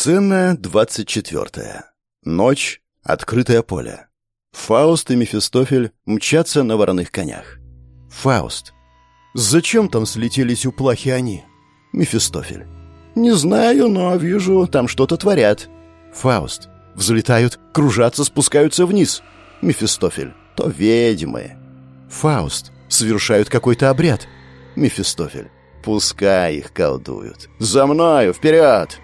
Сцена двадцать четвертая. Ночь. Открытое поле. Фауст и Мефистофель мчатся на вороных конях. Фауст. «Зачем там слетелись у плахи они?» Мефистофель. «Не знаю, но вижу, там что-то творят». Фауст. Взлетают, кружатся, спускаются вниз. Мефистофель. То ведьмы. Фауст. Совершают какой-то обряд. Мефистофель. Пускай их колдуют. За мною, вперед!